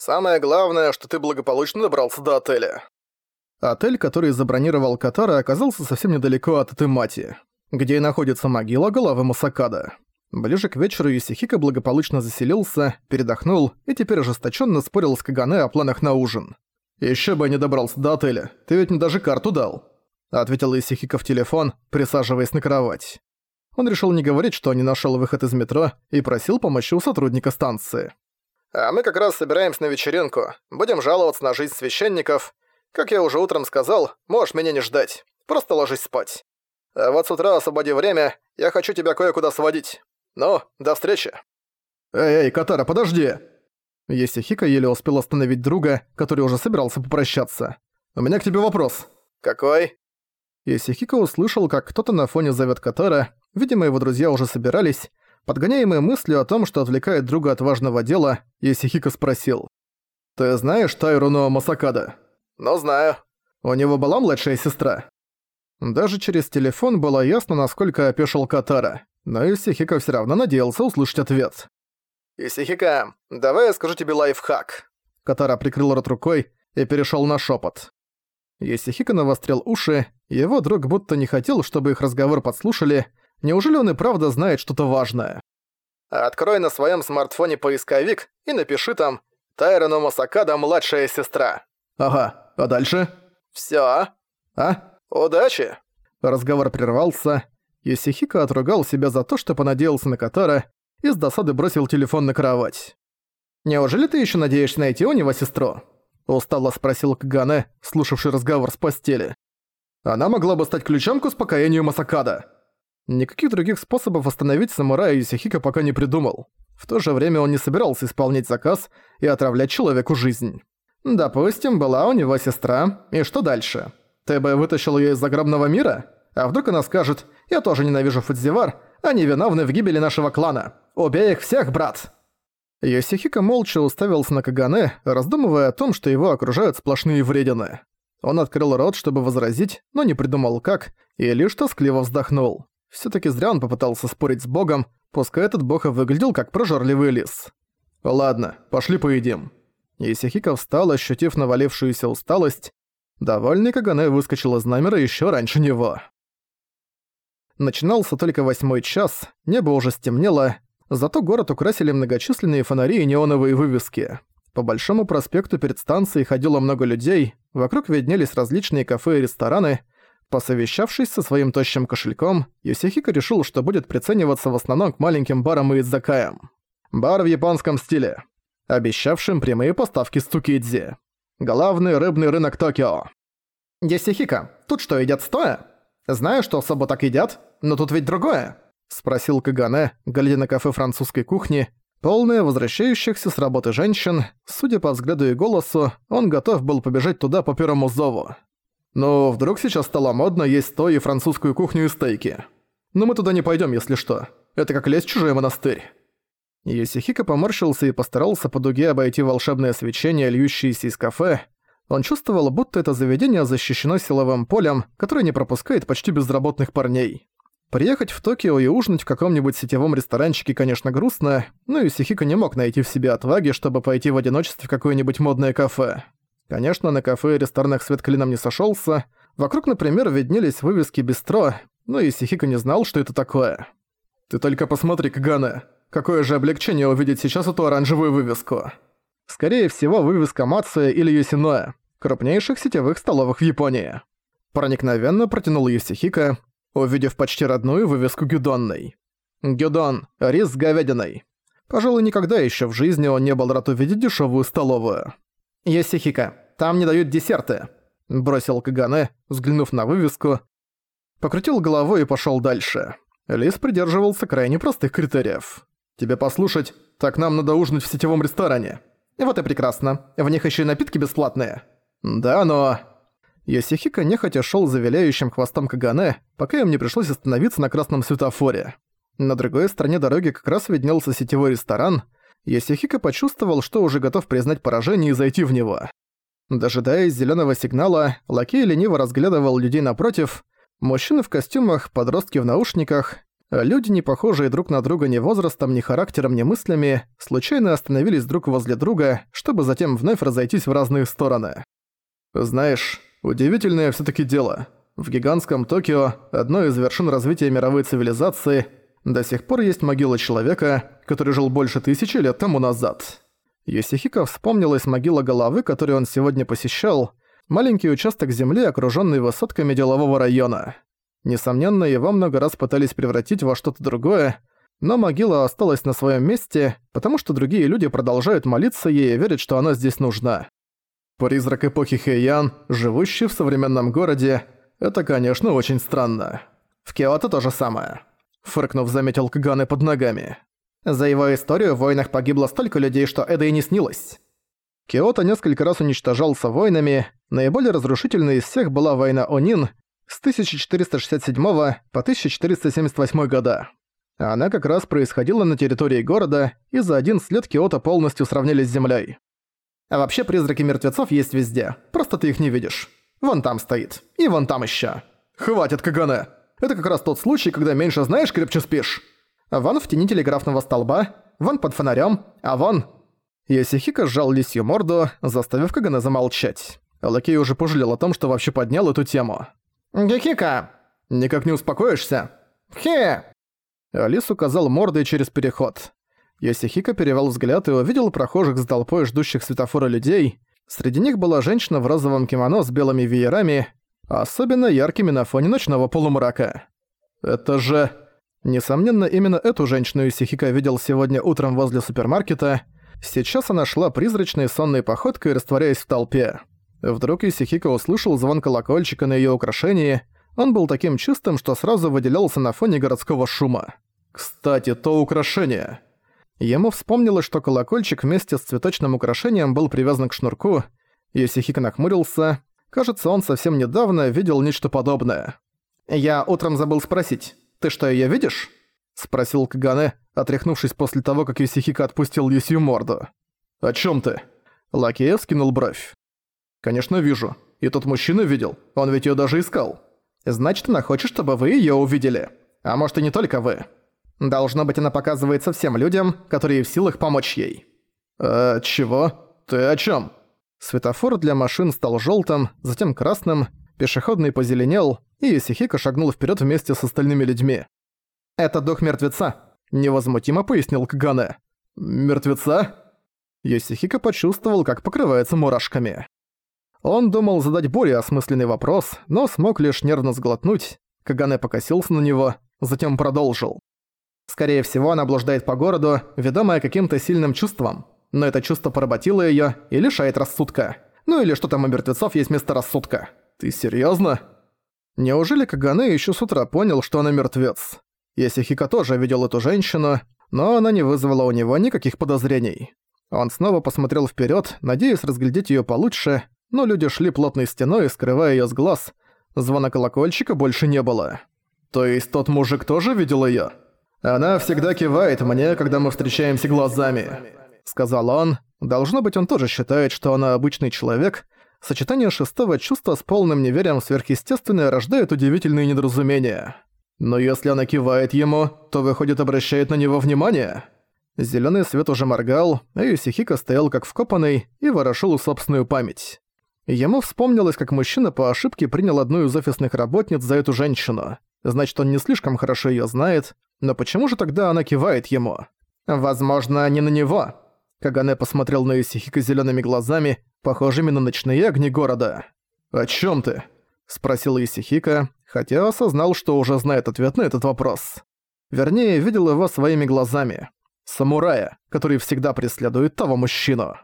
Самое главное, что ты благополучно добрался до отеля». Отель, который забронировал Катара, оказался совсем недалеко от Атымати, где и находится могила головы Масакада. Ближе к вечеру Юсихика благополучно заселился, передохнул и теперь ожесточенно спорил с Кагане о планах на ужин. Еще бы я не добрался до отеля, ты ведь мне даже карту дал», — ответил Юсихика в телефон, присаживаясь на кровать. Он решил не говорить, что не нашел выход из метро и просил помощи у сотрудника станции. «А мы как раз собираемся на вечеринку. Будем жаловаться на жизнь священников. Как я уже утром сказал, можешь меня не ждать. Просто ложись спать. А вот с утра освободи время, я хочу тебя кое-куда сводить. Ну, до встречи». «Эй, эй, Катара, подожди!» Есихика еле успел остановить друга, который уже собирался попрощаться. «У меня к тебе вопрос». «Какой?» Есихика услышал, как кто-то на фоне зовет Катара, видимо, его друзья уже собирались. Подгоняемые мыслью о том, что отвлекает друга от важного дела, Есихика спросил. «Ты знаешь Тайруно Масакада?» «Ну, знаю». «У него была младшая сестра?» Даже через телефон было ясно, насколько опешил Катара, но Исихика все равно надеялся услышать ответ. «Исихика, давай я скажу тебе лайфхак». Катара прикрыл рот рукой и перешел на шепот. Исихика навострил уши, его друг будто не хотел, чтобы их разговор подслушали. Неужели он и правда знает что-то важное? «Открой на своем смартфоне поисковик и напиши там «Тайрону Масакада младшая сестра». «Ага, а дальше?» «Всё». «А?» «Удачи!» Разговор прервался. Исихика отругал себя за то, что понадеялся на Катара, и с досады бросил телефон на кровать. «Неужели ты еще надеешься найти у него сестру?» Устало спросил Кагане, слушавший разговор с постели. «Она могла бы стать ключом к успокоению Масакада». Никаких других способов остановить самурая Юсихика пока не придумал. В то же время он не собирался исполнять заказ и отравлять человеку жизнь. Допустим, была у него сестра, и что дальше? Ты бы вытащил её из загробного мира? А вдруг она скажет «Я тоже ненавижу Фудзивар, они виновны в гибели нашего клана. Убей их всех, брат!» Йосихико молча уставился на Кагане, раздумывая о том, что его окружают сплошные вредины. Он открыл рот, чтобы возразить, но не придумал как, и лишь тоскливо вздохнул. Всё-таки зря он попытался спорить с богом, пускай этот бог и выглядел как прожорливый лис. «Ладно, пошли поедим». Исихико встал, ощутив навалившуюся усталость. Довольный Кагане выскочил из номера ещё раньше него. Начинался только восьмой час, небо уже стемнело, зато город украсили многочисленные фонари и неоновые вывески. По Большому проспекту перед станцией ходило много людей, вокруг виднелись различные кафе и рестораны. Посовещавшись со своим тощим кошельком, Юсихико решил, что будет прицениваться в основном к маленьким барам и иззакаям. Бар в японском стиле, обещавшим прямые поставки с Цукидзи. Главный рыбный рынок Токио. «Юсихико, тут что, едят стоя?» Знаю, что особо так едят, но тут ведь другое», — спросил Кагане, глядя на кафе французской кухни, полное возвращающихся с работы женщин. Судя по взгляду и голосу, он готов был побежать туда по первому зову. «Ну, вдруг сейчас стало модно есть то и французскую кухню и стейки. Но мы туда не пойдем, если что. Это как лезть в чужой монастырь». Йосихико поморщился и постарался по дуге обойти волшебное свечение, льющееся из кафе, он чувствовал, будто это заведение защищено силовым полем, которое не пропускает почти безработных парней. Приехать в Токио и ужинать в каком-нибудь сетевом ресторанчике, конечно, грустно, но Юсихико не мог найти в себе отваги, чтобы пойти в одиночестве в какое-нибудь модное кафе. Конечно, на кафе и ресторанах свет клином не сошёлся. Вокруг, например, виднелись вывески бистро, но Юсихико не знал, что это такое. «Ты только посмотри, Кагане, какое же облегчение увидеть сейчас эту оранжевую вывеску!» Скорее всего, вывеска Мацуя или Юсиноя крупнейших сетевых столовых в Японии. Проникновенно протянул Юсихика, увидев почти родную вывеску Гюдонной. Гюдон – рис с говядиной. Пожалуй, никогда еще в жизни он не был рад увидеть дешевую столовую. «Юсихика, там не дают десерты», – бросил Кагане, взглянув на вывеску, покрутил головой и пошел дальше. Лис придерживался крайне простых критериев. «Тебе послушать, так нам надо ужинать в сетевом ресторане». «Вот и прекрасно. В них еще и напитки бесплатные». «Да, но...» Йосихико нехотя шел за виляющим хвостом Кагане, пока им не пришлось остановиться на красном светофоре. На другой стороне дороги как раз виднелся сетевой ресторан. Йосихико почувствовал, что уже готов признать поражение и зайти в него. Дожидаясь зеленого сигнала, лакей лениво разглядывал людей напротив. Мужчины в костюмах, подростки в наушниках. Люди, не похожие друг на друга ни возрастом, ни характером, ни мыслями, случайно остановились друг возле друга, чтобы затем вновь разойтись в разные стороны. Знаешь, удивительное все таки дело. В гигантском Токио, одной из вершин развития мировой цивилизации, до сих пор есть могила человека, который жил больше тысячи лет тому назад. Йосихико вспомнилась могила головы, которую он сегодня посещал, маленький участок земли, окружённый высотками делового района. Несомненно, его много раз пытались превратить во что-то другое, но могила осталась на своем месте, потому что другие люди продолжают молиться ей и верить, что она здесь нужна. Призрак эпохи Хэйян, живущий в современном городе, это, конечно, очень странно. В Киото то же самое. Фыркнув, заметил Каганы под ногами. За его историю в войнах погибло столько людей, что это и не снилось. Киото несколько раз уничтожался войнами, наиболее разрушительной из всех была война Онин, с 1467 по 1478 года. Она как раз происходила на территории города, и за 11 лет Киото полностью сравнили с землей. А вообще призраки мертвецов есть везде, просто ты их не видишь. Вон там стоит, и вон там еще. Хватит, Кагане! Это как раз тот случай, когда меньше знаешь, крепче спишь. Вон в тени телеграфного столба, вон под фонарем, а вон... Йосихико сжал лисью морду, заставив Кагане замолчать. Лакей уже пожалел о том, что вообще поднял эту тему. «Гехика!» «Никак не успокоишься?» «Хе!» Алис указал мордой через переход. Йосихико перевел взгляд и увидел прохожих с толпой ждущих светофора людей. Среди них была женщина в розовом кимоно с белыми веерами, особенно яркими на фоне ночного полумрака. «Это же...» Несомненно, именно эту женщину Исихика видел сегодня утром возле супермаркета. Сейчас она шла призрачной сонной походкой, растворяясь в толпе. Вдруг Исихика услышал звон колокольчика на её украшении. Он был таким чистым, что сразу выделялся на фоне городского шума. Кстати, то украшение. Ему вспомнилось, что колокольчик вместе с цветочным украшением был привязан к шнурку. Исихика нахмурился. Кажется, он совсем недавно видел нечто подобное. «Я утром забыл спросить, ты что, её видишь?» Спросил Кагане, отряхнувшись после того, как Исихика отпустил Юсью морду. «О чём ты?» Лакеев скинул бровь. «Конечно, вижу. И тот мужчина видел. Он ведь её даже искал. Значит, она хочет, чтобы вы её увидели. А может, и не только вы. Должно быть, она показывается всем людям, которые в силах помочь ей». «Э, чего? Ты о чём?» Светофор для машин стал жёлтым, затем красным, пешеходный позеленел, и Исихика шагнул вперёд вместе с остальными людьми. «Это дух мертвеца», — невозмутимо пояснил Кагане. «Мертвеца?» Йосихико почувствовал, как покрывается мурашками. Он думал задать более осмысленный вопрос, но смог лишь нервно сглотнуть. Кагане покосился на него, затем продолжил. Скорее всего, она блуждает по городу, ведомая каким-то сильным чувством. Но это чувство поработило её и лишает рассудка. Ну или что там у мертвецов есть место рассудка. Ты серьёзно? Неужели Кагане ещё с утра понял, что она мертвец? Ясихика тоже видел эту женщину, но она не вызвала у него никаких подозрений. Он снова посмотрел вперёд, надеясь разглядеть её получше, но люди шли плотной стеной, скрывая её с глаз. Звона колокольчика больше не было. То есть тот мужик тоже видел её? Она всегда кивает мне, когда мы встречаемся глазами, сказал он. Должно быть, он тоже считает, что она обычный человек. Сочетание шестого чувства с полным неверием в сверхъестественное рождает удивительные недоразумения. Но если она кивает ему, то выходит обращает на него внимание. Зелёный свет уже моргал, а Юсихика стоял как вкопанный и ворошил собственную память. Ему вспомнилось, как мужчина по ошибке принял одну из офисных работниц за эту женщину. Значит, он не слишком хорошо её знает, но почему же тогда она кивает ему? Возможно, не на него. Кагане посмотрел на Исихика зелёными глазами, похожими на ночные огни города. «О чём ты?» – спросил Исихика, хотя осознал, что уже знает ответ на этот вопрос. Вернее, видел его своими глазами. Самурая, который всегда преследует того мужчину.